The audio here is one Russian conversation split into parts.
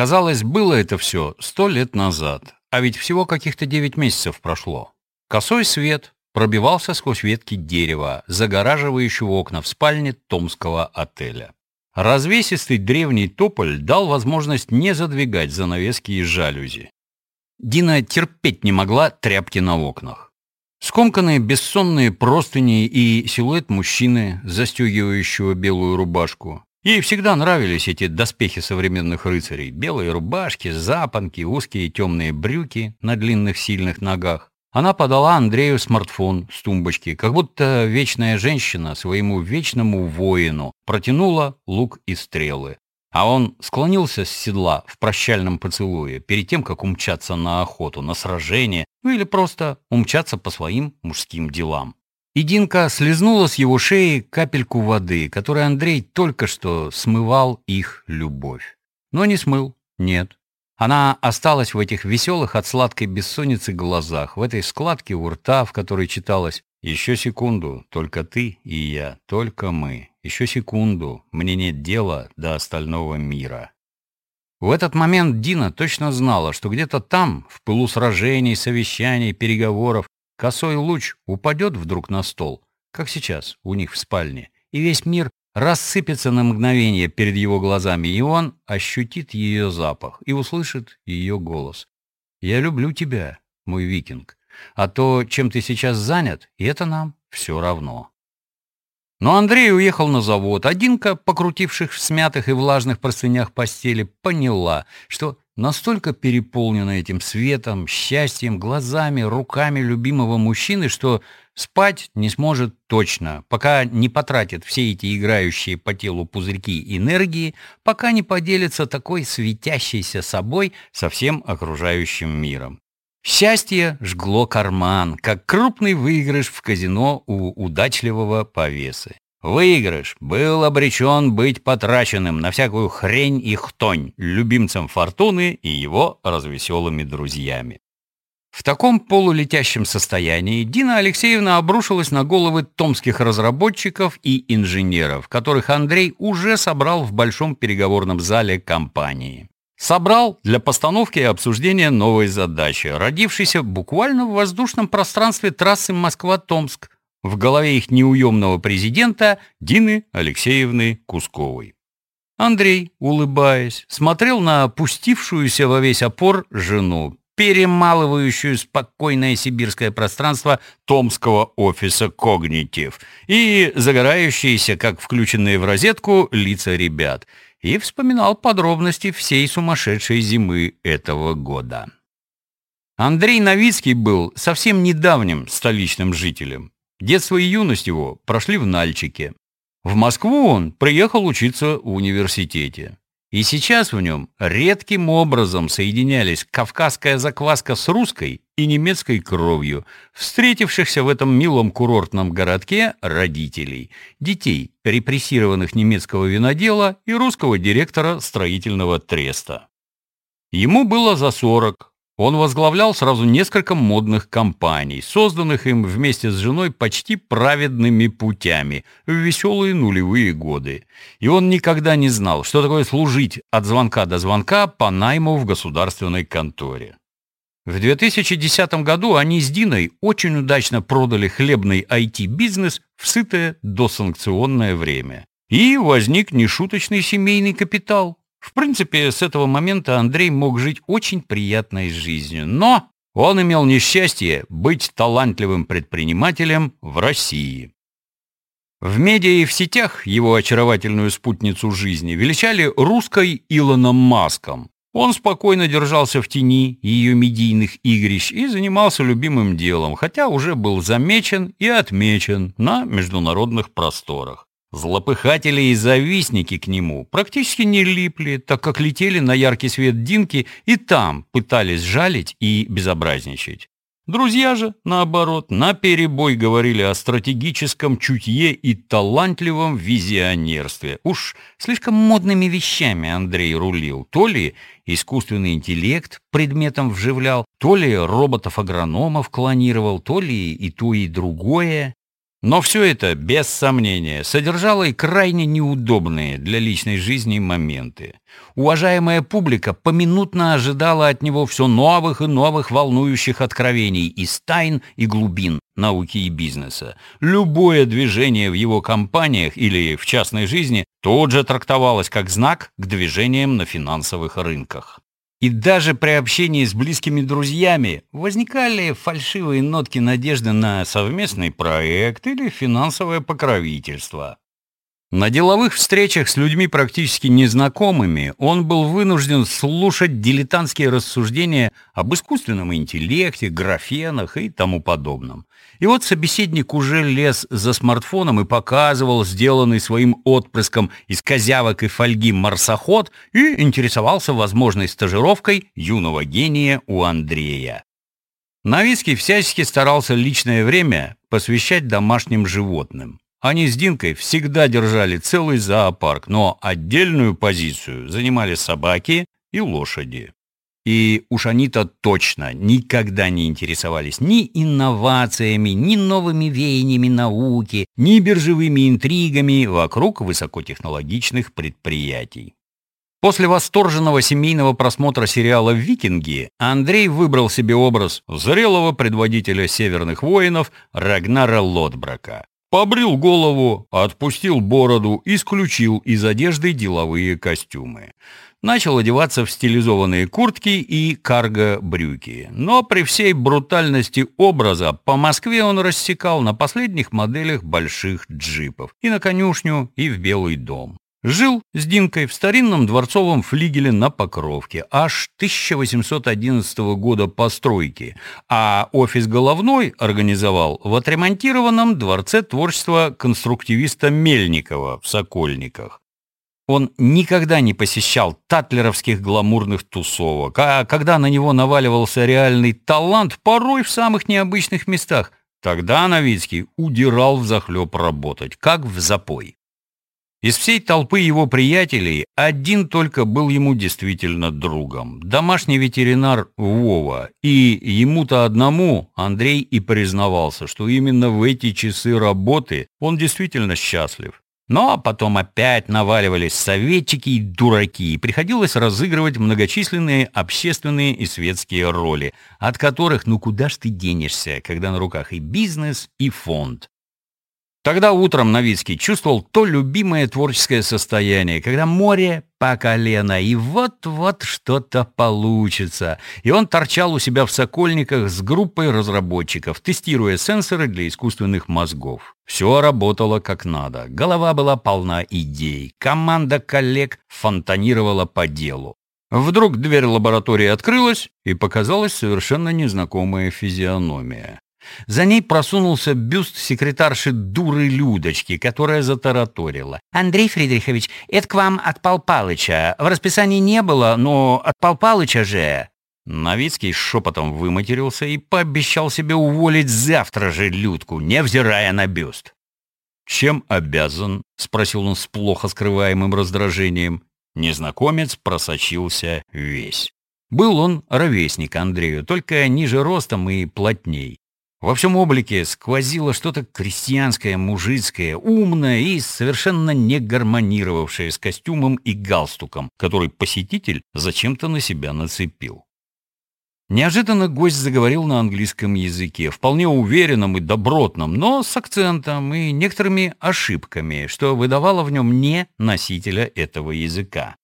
Казалось, было это все сто лет назад, а ведь всего каких-то девять месяцев прошло. Косой свет пробивался сквозь ветки дерева, загораживающего окна в спальне томского отеля. Развесистый древний тополь дал возможность не задвигать занавески и жалюзи. Дина терпеть не могла тряпки на окнах. Скомканные бессонные простыни и силуэт мужчины, застегивающего белую рубашку. Ей всегда нравились эти доспехи современных рыцарей. Белые рубашки, запонки, узкие темные брюки на длинных сильных ногах. Она подала Андрею смартфон с тумбочки, как будто вечная женщина своему вечному воину протянула лук и стрелы. А он склонился с седла в прощальном поцелуе перед тем, как умчаться на охоту, на сражение, ну или просто умчаться по своим мужским делам. И Динка слезнула с его шеи капельку воды, которой Андрей только что смывал их любовь. Но не смыл, нет. Она осталась в этих веселых от сладкой бессонницы глазах, в этой складке у рта, в которой читалось «Еще секунду, только ты и я, только мы. Еще секунду, мне нет дела до остального мира». В этот момент Дина точно знала, что где-то там, в пылу сражений, совещаний, переговоров, косой луч упадет вдруг на стол, как сейчас у них в спальне, и весь мир рассыпется на мгновение перед его глазами, и он ощутит ее запах и услышит ее голос. «Я люблю тебя, мой викинг, а то, чем ты сейчас занят, это нам все равно». Но Андрей уехал на завод, а Динка, покрутивших в смятых и влажных простынях постели, поняла, что настолько переполнена этим светом, счастьем, глазами, руками любимого мужчины, что спать не сможет точно, пока не потратит все эти играющие по телу пузырьки энергии, пока не поделится такой светящейся собой со всем окружающим миром. Счастье жгло карман, как крупный выигрыш в казино у удачливого повесы. Выигрыш был обречен быть потраченным на всякую хрень и хтонь любимцем Фортуны и его развеселыми друзьями. В таком полулетящем состоянии Дина Алексеевна обрушилась на головы томских разработчиков и инженеров, которых Андрей уже собрал в большом переговорном зале компании. Собрал для постановки и обсуждения новой задачи, родившейся буквально в воздушном пространстве трассы Москва-Томск, в голове их неуемного президента Дины Алексеевны Кусковой. Андрей, улыбаясь, смотрел на опустившуюся во весь опор жену, перемалывающую спокойное сибирское пространство томского офиса «Когнитив» и загорающиеся, как включенные в розетку, лица ребят, и вспоминал подробности всей сумасшедшей зимы этого года. Андрей Новицкий был совсем недавним столичным жителем. Детство и юность его прошли в Нальчике. В Москву он приехал учиться в университете. И сейчас в нем редким образом соединялись кавказская закваска с русской и немецкой кровью, встретившихся в этом милом курортном городке родителей, детей, репрессированных немецкого винодела и русского директора строительного треста. Ему было за сорок, он возглавлял сразу несколько модных компаний, созданных им вместе с женой почти праведными путями в веселые нулевые годы. И он никогда не знал, что такое служить от звонка до звонка по найму в государственной конторе. В 2010 году они с Диной очень удачно продали хлебный IT-бизнес в сытое досанкционное время. И возник нешуточный семейный капитал. В принципе, с этого момента Андрей мог жить очень приятной жизнью, но он имел несчастье быть талантливым предпринимателем в России. В медиа и в сетях его очаровательную спутницу жизни величали русской Илоном Маском. Он спокойно держался в тени ее медийных игрищ и занимался любимым делом, хотя уже был замечен и отмечен на международных просторах. Злопыхатели и завистники к нему практически не липли, так как летели на яркий свет Динки и там пытались жалить и безобразничать. Друзья же, наоборот, на перебой говорили о стратегическом чутье и талантливом визионерстве. Уж слишком модными вещами Андрей рулил. То ли искусственный интеллект предметом вживлял, то ли роботов-агрономов клонировал, то ли и то, и другое. Но все это, без сомнения, содержало и крайне неудобные для личной жизни моменты. Уважаемая публика поминутно ожидала от него все новых и новых волнующих откровений из тайн и глубин науки и бизнеса. Любое движение в его компаниях или в частной жизни тут же трактовалось как знак к движениям на финансовых рынках. И даже при общении с близкими друзьями возникали фальшивые нотки надежды на совместный проект или финансовое покровительство. На деловых встречах с людьми практически незнакомыми он был вынужден слушать дилетантские рассуждения об искусственном интеллекте, графенах и тому подобном. И вот собеседник уже лез за смартфоном и показывал сделанный своим отпрыском из козявок и фольги марсоход и интересовался возможной стажировкой юного гения у Андрея. Новицкий всячески старался личное время посвящать домашним животным. Они с Динкой всегда держали целый зоопарк, но отдельную позицию занимали собаки и лошади. И уж они-то точно никогда не интересовались ни инновациями, ни новыми веяниями науки, ни биржевыми интригами вокруг высокотехнологичных предприятий. После восторженного семейного просмотра сериала «Викинги» Андрей выбрал себе образ зрелого предводителя северных воинов Рагнара Лотбрака. Побрил голову, отпустил бороду, исключил из одежды деловые костюмы. Начал одеваться в стилизованные куртки и карго-брюки. Но при всей брутальности образа по Москве он рассекал на последних моделях больших джипов. И на конюшню, и в Белый дом. Жил с Динкой в старинном дворцовом флигеле на Покровке, аж 1811 года постройки, а офис головной организовал в отремонтированном дворце творчества конструктивиста Мельникова в Сокольниках. Он никогда не посещал татлеровских гламурных тусовок, а когда на него наваливался реальный талант, порой в самых необычных местах, тогда Новицкий удирал в захлеб работать, как в запой. Из всей толпы его приятелей один только был ему действительно другом. Домашний ветеринар Вова. И ему-то одному Андрей и признавался, что именно в эти часы работы он действительно счастлив. Но потом опять наваливались советчики и дураки, и приходилось разыгрывать многочисленные общественные и светские роли, от которых ну куда ж ты денешься, когда на руках и бизнес, и фонд. Тогда утром Новицкий чувствовал то любимое творческое состояние, когда море по колено, и вот-вот что-то получится. И он торчал у себя в Сокольниках с группой разработчиков, тестируя сенсоры для искусственных мозгов. Все работало как надо. Голова была полна идей. Команда коллег фонтанировала по делу. Вдруг дверь лаборатории открылась, и показалась совершенно незнакомая физиономия. За ней просунулся бюст секретарши дуры Людочки, которая затараторила. «Андрей Фридрихович, это к вам от Пал Палыча. В расписании не было, но от Пал Палыча же...» Новицкий шепотом выматерился и пообещал себе уволить завтра же Людку, невзирая на бюст. «Чем обязан?» — спросил он с плохо скрываемым раздражением. Незнакомец просочился весь. Был он ровесник Андрею, только ниже ростом и плотней. Во всем облике сквозило что-то крестьянское, мужицкое, умное и совершенно не гармонировавшее с костюмом и галстуком, который посетитель зачем-то на себя нацепил. Неожиданно гость заговорил на английском языке, вполне уверенном и добротном, но с акцентом и некоторыми ошибками, что выдавало в нем не носителя этого языка.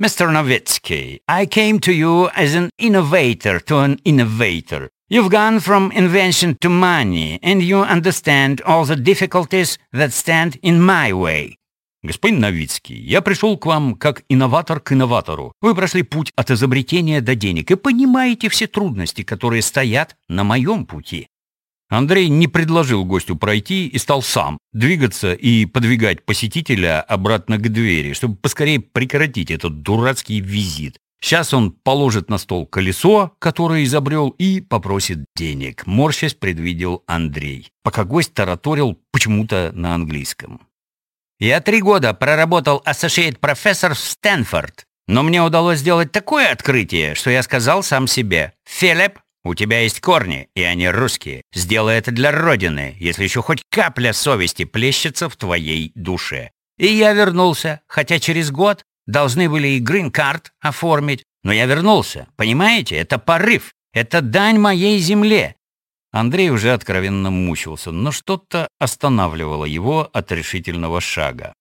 Mr. Novitsky, I came to you as an innovator to an innovator. You've gone from invention to money, and you understand all the difficulties that stand in my way. Господин Новицкий, я пришел к вам как инноватор к инноватору. Вы прошли путь от изобретения до денег и понимаете все трудности, которые стоят на моем пути. Андрей не предложил гостю пройти и стал сам двигаться и подвигать посетителя обратно к двери, чтобы поскорее прекратить этот дурацкий визит, Сейчас он положит на стол колесо, которое изобрел, и попросит денег. Морщась предвидел Андрей, пока гость тараторил почему-то на английском. «Я три года проработал associate профессор в Стэнфорд, но мне удалось сделать такое открытие, что я сказал сам себе, «Филипп, У тебя есть корни, и они русские. Сделай это для Родины, если еще хоть капля совести плещется в твоей душе. И я вернулся, хотя через год должны были и грин-карт оформить. Но я вернулся, понимаете? Это порыв, это дань моей земле. Андрей уже откровенно мучился, но что-то останавливало его от решительного шага.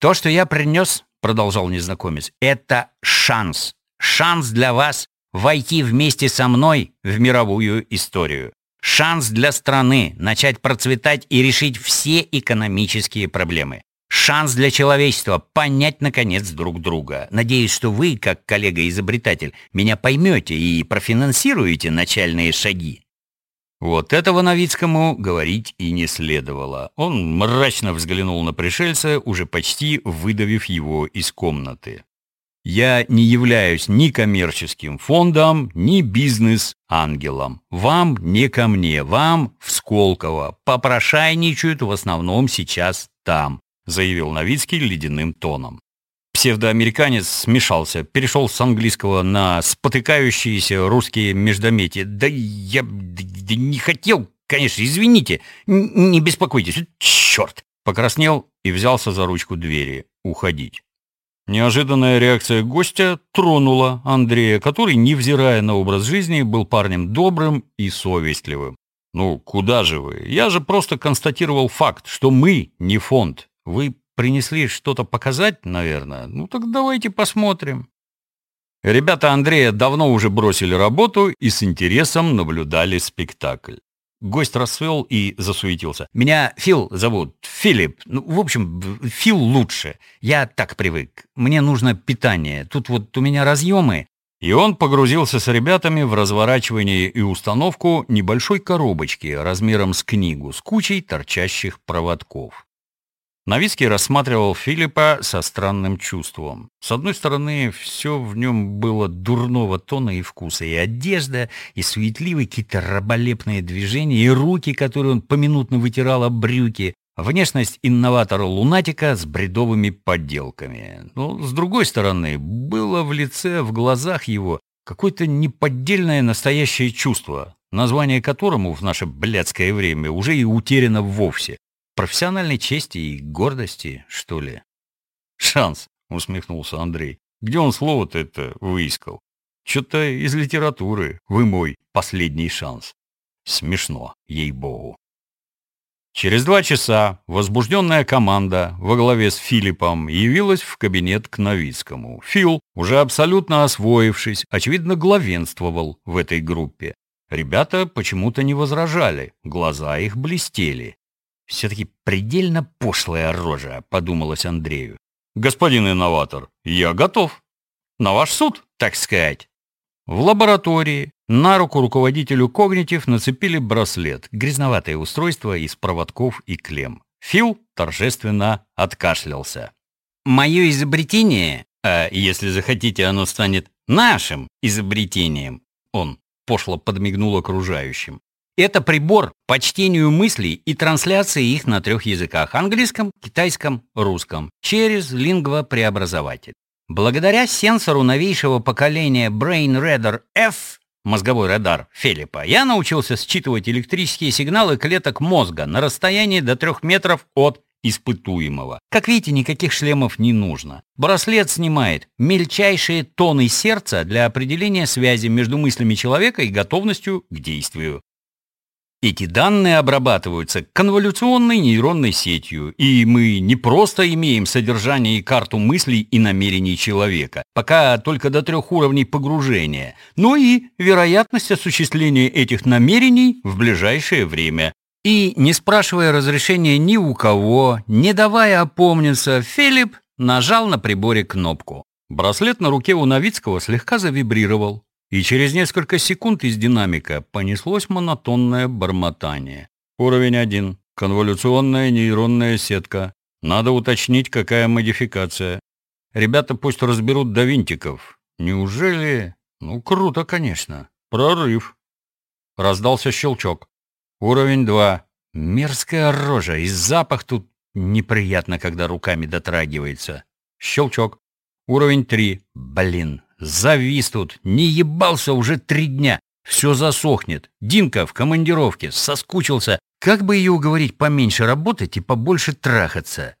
«То, что я принес, — продолжал незнакомец, — это шанс. Шанс для вас войти вместе со мной в мировую историю. Шанс для страны начать процветать и решить все экономические проблемы. Шанс для человечества понять, наконец, друг друга. Надеюсь, что вы, как коллега-изобретатель, меня поймете и профинансируете начальные шаги. Вот этого Новицкому говорить и не следовало. Он мрачно взглянул на пришельца, уже почти выдавив его из комнаты. Я не являюсь ни коммерческим фондом, ни бизнес-ангелом. Вам не ко мне, вам в Сколково. Попрошайничают в основном сейчас там, заявил Новицкий ледяным тоном. Псевдоамериканец смешался, перешел с английского на спотыкающиеся русские междометия. «Да я да не хотел, конечно, извините, не беспокойтесь, черт!» Покраснел и взялся за ручку двери. Уходить. Неожиданная реакция гостя тронула Андрея, который, невзирая на образ жизни, был парнем добрым и совестливым. «Ну, куда же вы? Я же просто констатировал факт, что мы не фонд. Вы принесли что-то показать, наверное? Ну так давайте посмотрим». Ребята Андрея давно уже бросили работу и с интересом наблюдали спектакль. Гость расцвел и засуетился. «Меня Фил зовут, Филипп. Ну, в общем, Фил лучше. Я так привык. Мне нужно питание. Тут вот у меня разъемы». И он погрузился с ребятами в разворачивание и установку небольшой коробочки размером с книгу с кучей торчащих проводков. Новицкий рассматривал Филиппа со странным чувством. С одной стороны, все в нем было дурного тона и вкуса, и одежда, и суетливые какие-то раболепные движения, и руки, которые он поминутно вытирал об брюки, внешность инноватора-лунатика с бредовыми подделками. Но, с другой стороны, было в лице, в глазах его какое-то неподдельное настоящее чувство, название которому в наше блядское время уже и утеряно вовсе профессиональной чести и гордости, что ли. Шанс, усмехнулся Андрей. Где он слово-то это выискал? Что-то из литературы. Вы мой последний шанс. Смешно, ей-богу. Через два часа возбужденная команда во главе с Филиппом явилась в кабинет к Новицкому. Фил, уже абсолютно освоившись, очевидно, главенствовал в этой группе. Ребята почему-то не возражали, глаза их блестели. «Все-таки предельно пошлая рожа», — подумалось Андрею. «Господин инноватор, я готов. На ваш суд, так сказать». В лаборатории на руку руководителю Когнитив нацепили браслет, грязноватое устройство из проводков и клем. Фил торжественно откашлялся. «Мое изобретение, а если захотите, оно станет нашим изобретением», он пошло подмигнул окружающим. Это прибор по чтению мыслей и трансляции их на трех языках – английском, китайском, русском, через лингвопреобразователь. Благодаря сенсору новейшего поколения Brain Radar F, мозговой радар Филиппа, я научился считывать электрические сигналы клеток мозга на расстоянии до 3 метров от испытуемого. Как видите, никаких шлемов не нужно. Браслет снимает мельчайшие тоны сердца для определения связи между мыслями человека и готовностью к действию. Эти данные обрабатываются конволюционной нейронной сетью, и мы не просто имеем содержание и карту мыслей и намерений человека, пока только до трех уровней погружения, но и вероятность осуществления этих намерений в ближайшее время. И, не спрашивая разрешения ни у кого, не давая опомниться, Филипп нажал на приборе кнопку. Браслет на руке у Новицкого слегка завибрировал и через несколько секунд из динамика понеслось монотонное бормотание. Уровень 1. Конволюционная нейронная сетка. Надо уточнить, какая модификация. Ребята пусть разберут до винтиков. Неужели... Ну, круто, конечно. Прорыв. Раздался щелчок. Уровень 2. Мерзкая рожа, и запах тут неприятно, когда руками дотрагивается. Щелчок. Уровень 3. Блин, Завис тут, не ебался уже три дня. Все засохнет. Динка в командировке, соскучился. Как бы ее уговорить поменьше работать и побольше трахаться?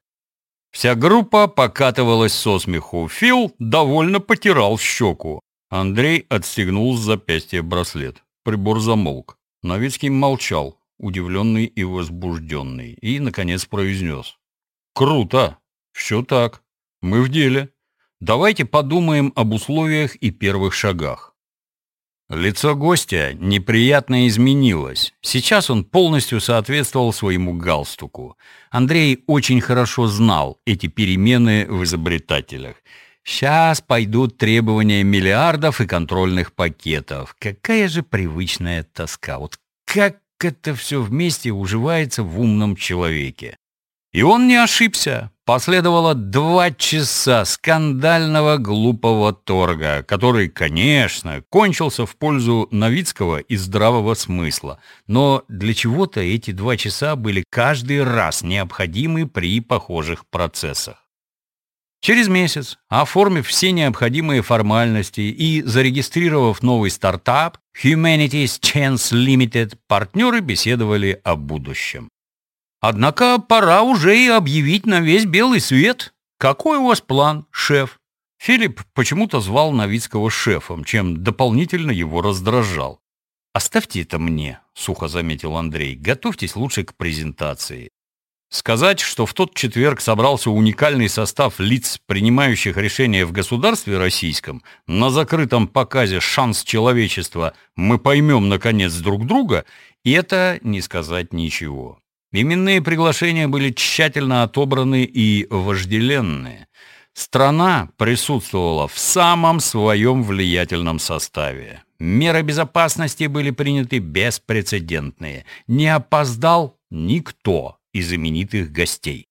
Вся группа покатывалась со смеху. Фил довольно потирал щеку. Андрей отстегнул с запястья браслет. Прибор замолк. Новицкий молчал, удивленный и возбужденный, и, наконец, произнес. «Круто! Все так. Мы в деле. Давайте подумаем об условиях и первых шагах». Лицо гостя неприятно изменилось. Сейчас он полностью соответствовал своему галстуку. Андрей очень хорошо знал эти перемены в изобретателях. Сейчас пойдут требования миллиардов и контрольных пакетов. Какая же привычная тоска. Вот как это все вместе уживается в умном человеке. И он не ошибся. Последовало два часа скандального глупого торга, который, конечно, кончился в пользу Новицкого и здравого смысла. Но для чего-то эти два часа были каждый раз необходимы при похожих процессах. Через месяц, оформив все необходимые формальности и зарегистрировав новый стартап Humanities Chance Limited, партнеры беседовали о будущем. Однако пора уже и объявить на весь белый свет. Какой у вас план, шеф? Филипп почему-то звал Новицкого шефом, чем дополнительно его раздражал. «Оставьте это мне», — сухо заметил Андрей. «Готовьтесь лучше к презентации». Сказать, что в тот четверг собрался уникальный состав лиц, принимающих решения в государстве российском, на закрытом показе «Шанс человечества» мы поймем, наконец, друг друга, это не сказать ничего. Именные приглашения были тщательно отобраны и вожделенные. Страна присутствовала в самом своем влиятельном составе. Меры безопасности были приняты беспрецедентные. Не опоздал никто из именитых гостей.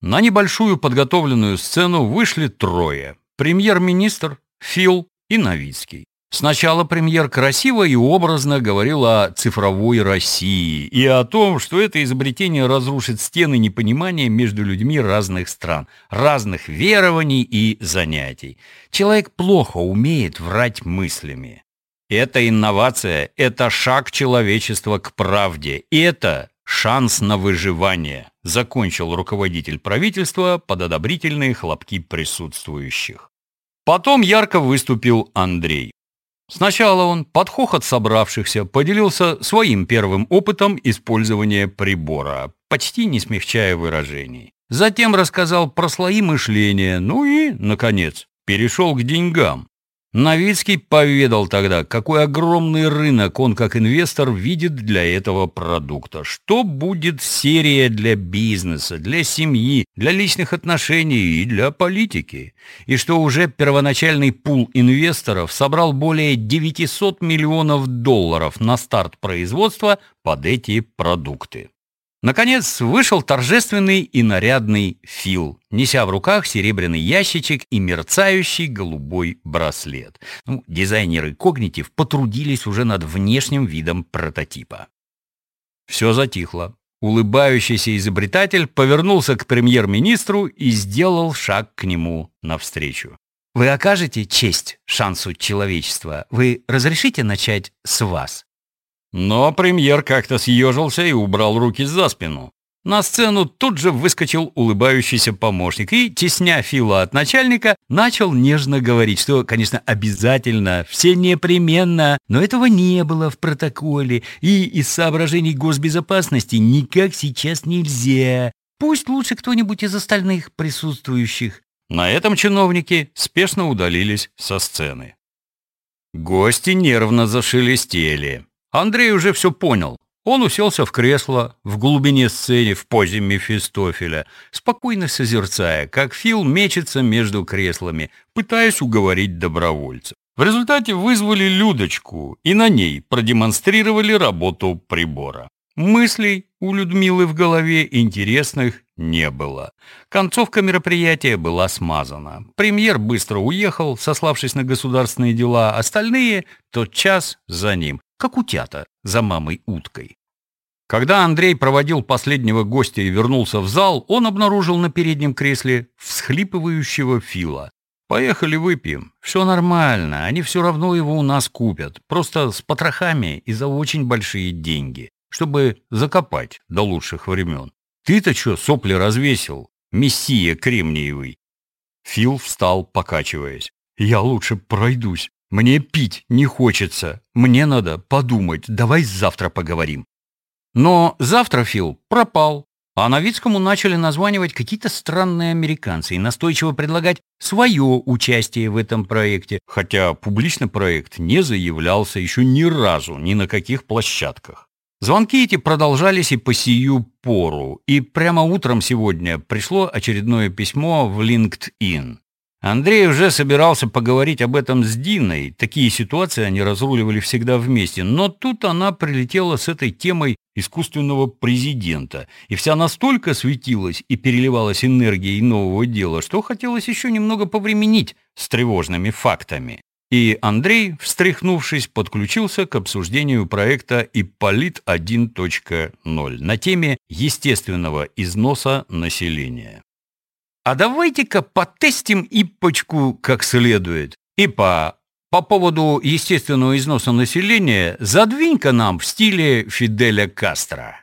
На небольшую подготовленную сцену вышли трое. Премьер-министр, Фил и Новицкий. Сначала премьер красиво и образно говорил о цифровой России и о том, что это изобретение разрушит стены непонимания между людьми разных стран, разных верований и занятий. Человек плохо умеет врать мыслями. Это инновация, это шаг человечества к правде, это шанс на выживание, закончил руководитель правительства под одобрительные хлопки присутствующих. Потом ярко выступил Андрей. Сначала он, под хохот собравшихся, поделился своим первым опытом использования прибора, почти не смягчая выражений. Затем рассказал про слои мышления, ну и, наконец, перешел к деньгам. Новицкий поведал тогда, какой огромный рынок он как инвестор видит для этого продукта. Что будет серия для бизнеса, для семьи, для личных отношений и для политики. И что уже первоначальный пул инвесторов собрал более 900 миллионов долларов на старт производства под эти продукты. Наконец вышел торжественный и нарядный Фил, неся в руках серебряный ящичек и мерцающий голубой браслет. Ну, дизайнеры Когнитив потрудились уже над внешним видом прототипа. Все затихло. Улыбающийся изобретатель повернулся к премьер-министру и сделал шаг к нему навстречу. «Вы окажете честь шансу человечества? Вы разрешите начать с вас?» Но премьер как-то съежился и убрал руки за спину. На сцену тут же выскочил улыбающийся помощник и, тесня Фила от начальника, начал нежно говорить, что, конечно, обязательно, все непременно, но этого не было в протоколе, и из соображений госбезопасности никак сейчас нельзя. Пусть лучше кто-нибудь из остальных присутствующих. На этом чиновники спешно удалились со сцены. Гости нервно зашелестели. Андрей уже все понял. Он уселся в кресло в глубине сцены в позе Мефистофеля, спокойно созерцая, как Фил мечется между креслами, пытаясь уговорить добровольцев. В результате вызвали Людочку и на ней продемонстрировали работу прибора. Мыслей у Людмилы в голове интересных не было. Концовка мероприятия была смазана. Премьер быстро уехал, сославшись на государственные дела, остальные тот час за ним как утята за мамой-уткой. Когда Андрей проводил последнего гостя и вернулся в зал, он обнаружил на переднем кресле всхлипывающего Фила. Поехали выпьем. Все нормально, они все равно его у нас купят. Просто с потрохами и за очень большие деньги, чтобы закопать до лучших времен. Ты-то что, сопли развесил? Мессия кремниевый. Фил встал, покачиваясь. Я лучше пройдусь. Мне пить не хочется. Мне надо подумать. Давай завтра поговорим. Но завтра Фил пропал. А Новицкому начали названивать какие-то странные американцы и настойчиво предлагать свое участие в этом проекте, хотя публично проект не заявлялся еще ни разу ни на каких площадках. Звонки эти продолжались и по сию пору, и прямо утром сегодня пришло очередное письмо в LinkedIn. Андрей уже собирался поговорить об этом с Диной, такие ситуации они разруливали всегда вместе, но тут она прилетела с этой темой искусственного президента, и вся настолько светилась и переливалась энергией нового дела, что хотелось еще немного повременить с тревожными фактами. И Андрей, встряхнувшись, подключился к обсуждению проекта «Ипполит 1.0» на теме естественного износа населения. А давайте-ка потестим ипочку как следует. Ипа, по поводу естественного износа населения, задвинь-ка нам в стиле Фиделя Кастро.